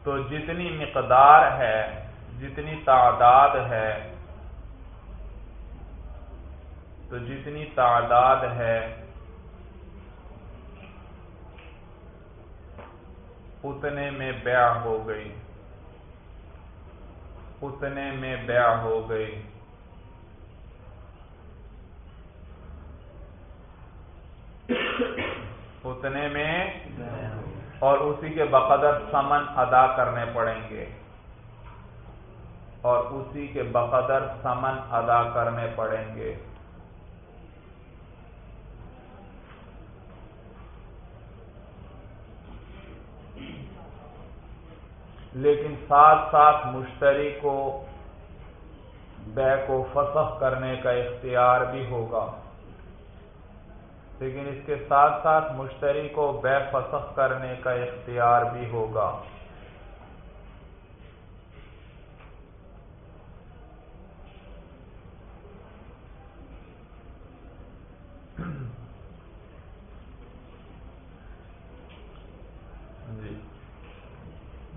Speaker 1: تو جتنی مقدار ہے، جتنی تعداد ہے، تو جتنی تعداد ہے، اتنے میں بیع ہو گئی۔ اتنے میں بیع ہو گئی۔ اتنے میں اور اسی کے بقدر سمن ادا کرنے پڑیں گے۔ اور اسی کے بقدر سمن ادا کرنے پڑیں گے۔ لیکن ساتھ ساتھ مشتری کو بے کو فسخ کرنے کا اختیار بھی ہوگا۔ لیکن اس کے ساتھ ساتھ مشتری کو بے فسخ کرنے کا اختیار بھی ہوگا۔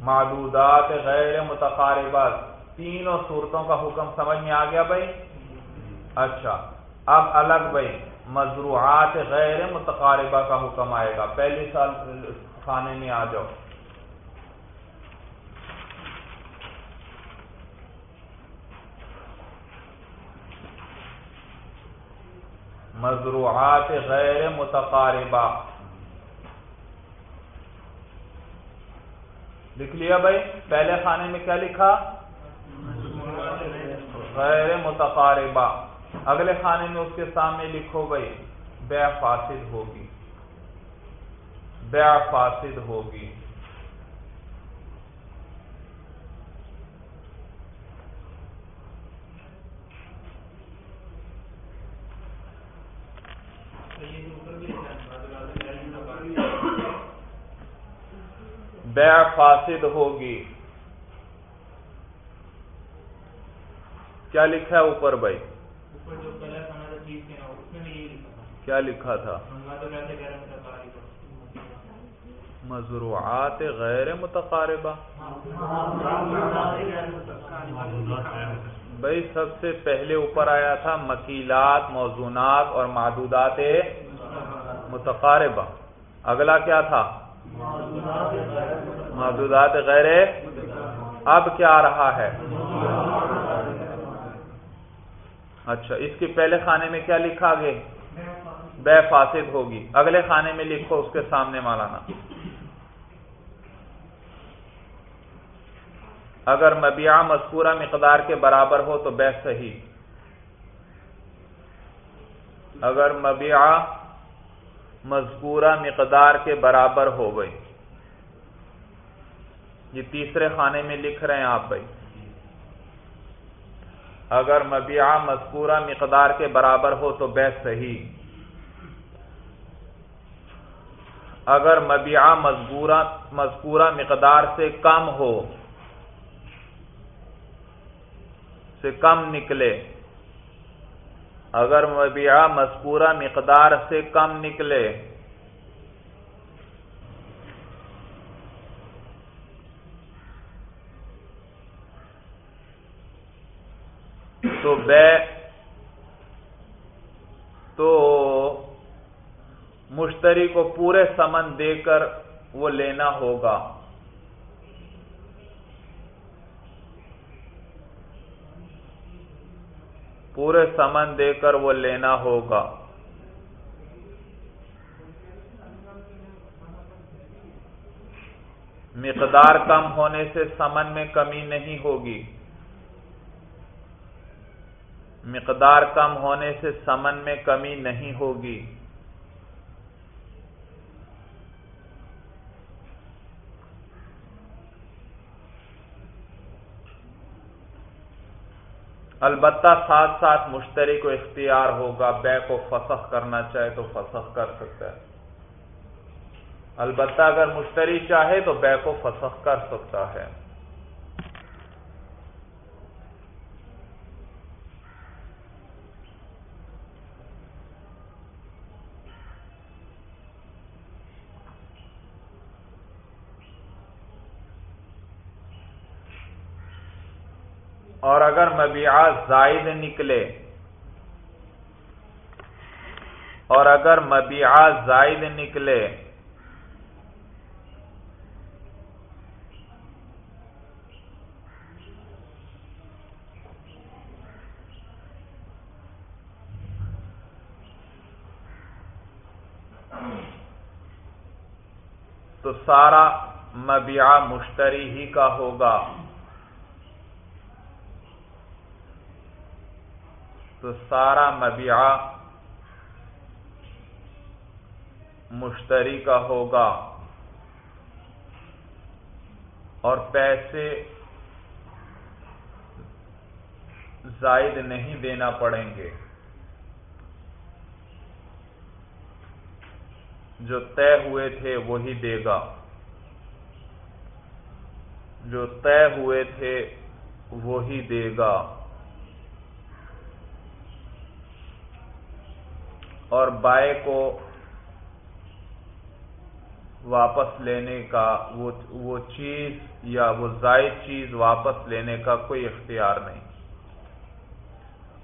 Speaker 1: معدودات غیر متقاربات۔ تینوں صورتوں کا حکم سمجھ میں آ گیا بھائی؟ اچھا اب الگ بھائی مضروعات غیر متقاربہ کا حکم آئے گا۔ پہلی سال کھانے میں آ جاؤ۔ مضروعات غیر متقاربہ۔ لکھ لیا بھائی، پہلے خانے میں کیا لکھا؟ غیر متقاربہ۔ اگلے خانے میں اس کے سامنے لکھو بھائی، بے فاسد ہوگی۔ بے فاسد ہوگی۔ بے فاسد ہوگی۔ کیا لکھا ہے اوپر بھائی؟ کیا لکھا تھا؟ مضروعات غیر متقاربہ۔ بھائی سب سے پہلے اوپر آیا تھا مکیلات موزونات اور معدودات متقاربہ۔ اگلا کیا تھا؟ محدودات غیر اب کیا آ رہا ہے؟ اچھا اس کے پہلے خانے میں کیا لکھا گے بے فاسد ہوگی۔ اگلے خانے میں لکھو اس کے سامنے مالانا اگر مبیع مذکورہ مقدار کے برابر ہو تو بے صحیح۔ اگر مبیع مذکورہ مقدار کے برابر ہو گئی۔ یہ تیسرے خانے میں لکھ رہے ہیں آپ بھائی۔ اگر مبیعہ مذکورہ مقدار کے برابر ہو تو بے صحیح۔ اگر مبیعہ مذکورہ مذکورہ مقدار سے کم ہو، سے کم نکلے۔ اگر مبیعہ مذکورہ مقدار سے کم نکلے تو بے تو مشتری کو پورے سمن دے کر وہ لینا ہوگا۔ پورے سمن دے کر وہ لینا ہوگا۔ مقدار کم ہونے سے سمن میں کمی نہیں ہوگی۔ مقدار کم ہونے سے سمن میں کمی نہیں ہوگی۔ البتہ ساتھ ساتھ مشتری کو اختیار ہوگا، بے کو فسخ کرنا چاہے تو فسخ کر سکتا ہے۔ البتہ اگر مشتری چاہے تو بے کو فسخ کر سکتا ہے اور اگر مبیعہ زائد نکلے اور اگر مبیعہ زائد نکلے تو سارا مبیعہ مشتری ہی کا ہوگا۔ تو سارا مبیعہ مشتری کا ہوگا اور پیسے زائد نہیں دینا پڑیں گے۔ جو طے ہوئے تھے وہی دے گا۔ جو طے ہوئے تھے وہی دے گا۔ اور بائے کو واپس لینے کا وہ چیز یا وہ زائد چیز واپس لینے کا کوئی اختیار نہیں۔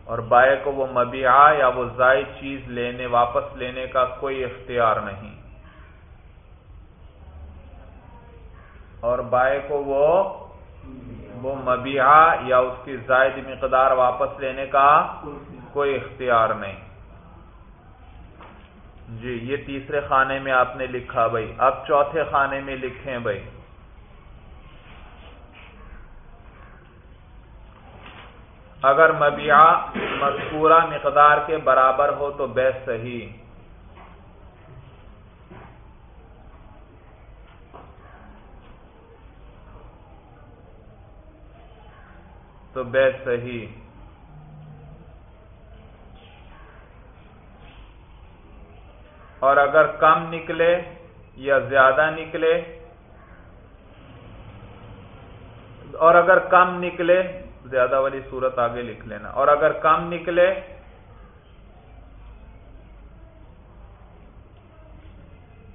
Speaker 1: اور بائے کو وہ مبیعہ یا وہ زائد چیز لینے واپس لینے کا کوئی اختیار نہیں۔ اور بائے کو وہ وہ مبیعہ یا اس کی زائد مقدار واپس لینے کا کوئی اختیار نہیں۔ جی یہ تیسرے خانے میں آپ نے لکھا بھائی۔ اب چوتھے خانے میں لکھیں بھائی۔ اگر مبیعہ مذکورہ مقدار کے برابر ہو تو بے صحیح۔ تو بے صحیح۔ اور اگر کم نکلے یا زیادہ نکلے اور اگر کم نکلے، زیادہ والی صورت آگے لکھ لینا۔ اور اگر کم نکلے،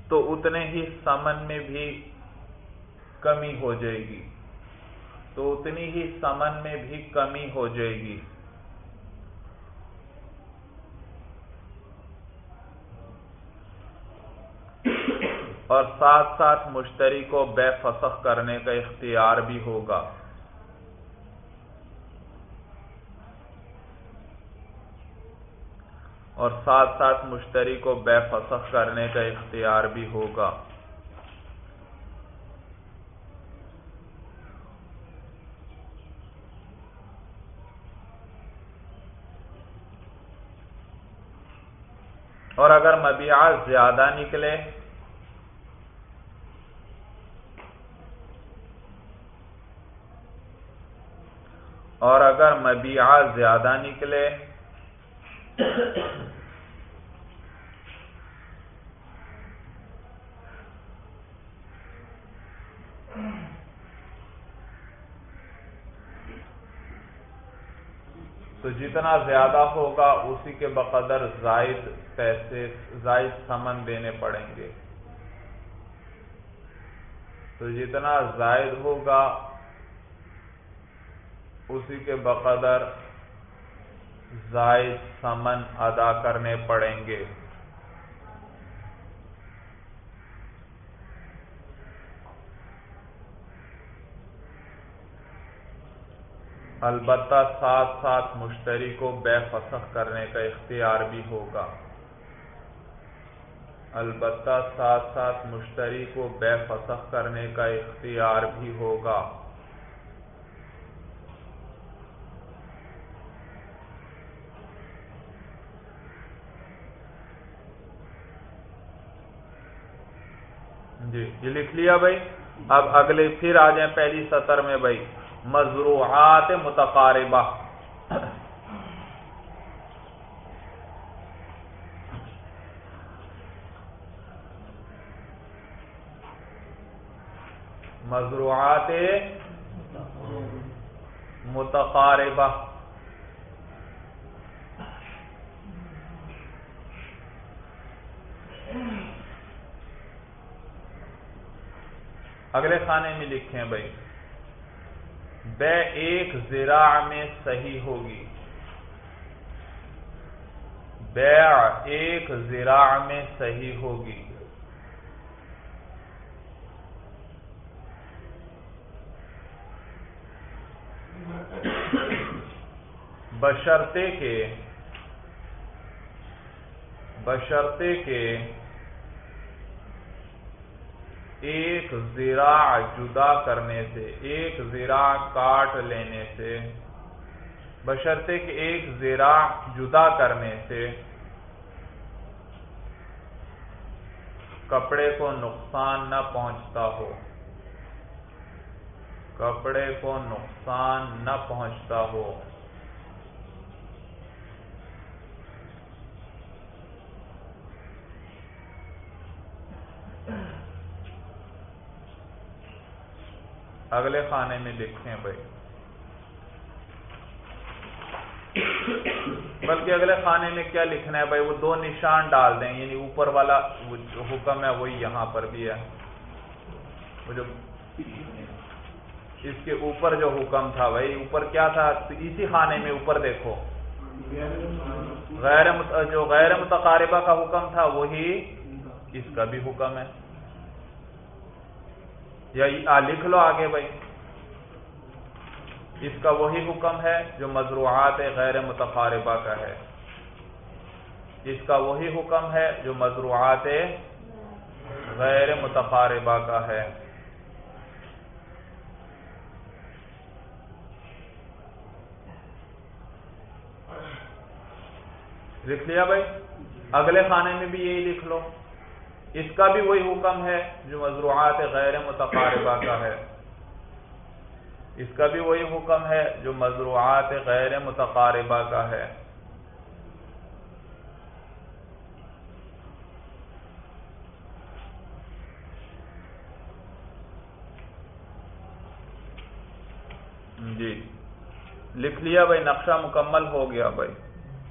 Speaker 1: تو اتنے ہی سمن میں بھی کمی ہو جائے گی۔ تو اتنی ہی سمن میں بھی کمی ہو جائے گی۔ اور ساتھ ساتھ مشتری کو بے فسخ کرنے کا اختیار بھی ہوگا۔ اور ساتھ ساتھ مشتری کو بے فسخ کرنے کا اختیار بھی ہوگا۔ اور اگر مبیعات زیادہ نکلے اور اگر مبیعہ زیادہ نکلے تو جتنا زیادہ ہوگا اسی کے بقدر زائد پیسے، زائد سمن دینے پڑیں گے۔ تو جتنا زائد ہوگا اسی کے بقدر زائد سمن ادا کرنے پڑیں گے۔ البتہ ساتھ ساتھ مشتری کو بے فسخ کرنے کا اختیار بھی ہوگا۔ البتہ ساتھ ساتھ مشتری کو بے فسخ کرنے کا اختیار بھی ہوگا۔ جی۔ یہ لکھ لیا بھائی۔ اب اگلے پھر آ جائیں پہلی سطر میں بھائی۔ مضروعات متقاربہ۔ مضروعات متقاربہ۔ اگلے خانے میں لکھیں بھائی، بے ایک زراع میں صحیح ہوگی۔ بیع ایک زراع میں صحیح ہوگی۔ بشرتے کے بشرتے کے ایک زراع جدا کرنے سے، ایک زراع کاٹ لینے سے۔ بشرتے کے ایک زراع جدا کرنے سے کپڑے کو نقصان نہ پہنچتا ہو۔ کپڑے کو نقصان نہ پہنچتا ہو۔ اگلے خانے میں لکھیں بھائی۔ بلکہ اگلے خانے میں کیا لکھنا ہے بھائی؟ وہ دو نشان ڈال دیں یعنی اوپر والا جو حکم ہے وہی یہاں پر بھی ہے۔ وہ جو اس کے اوپر جو حکم تھا بھائی، اوپر کیا تھا؟ اسی خانے میں اوپر دیکھو۔ غیر جو غیر متقاربہ کا حکم تھا، وہی اس کا بھی حکم ہے۔ یا لکھ لو آگے بھائی۔ اس کا وہی حکم ہے جو مضروعات غیر متقاربہ کا ہے۔ اس کا وہی حکم ہے جو مضروعات غیر متقاربہ کا ہے۔ لکھ لیا بھائی۔ اگلے خانے میں بھی یہی لکھ لو۔ اس کا بھی وہی حکم ہے جو مضروعات غیر متقاربہ کا ہے۔ اس کا بھی وہی حکم ہے جو مضروعات غیر متقاربہ کا ہے۔ جی۔ لکھ لیا بھائی، نقشہ مکمل ہو گیا بھائی۔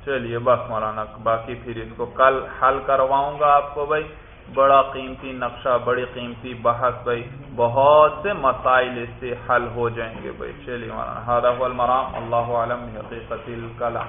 Speaker 1: چلیے، بس مولانا، باقی پھر اس کو کل حل کرواؤں گا آپ کو بھائی۔ بڑا قیمتی نقشہ، بڑی قیمتی بحث، بھائی، بہت سے مسائل اس سے حل ہو جائیں گے، بھائی، چلیے المرام، اللہ عالم حقیقت الکلام۔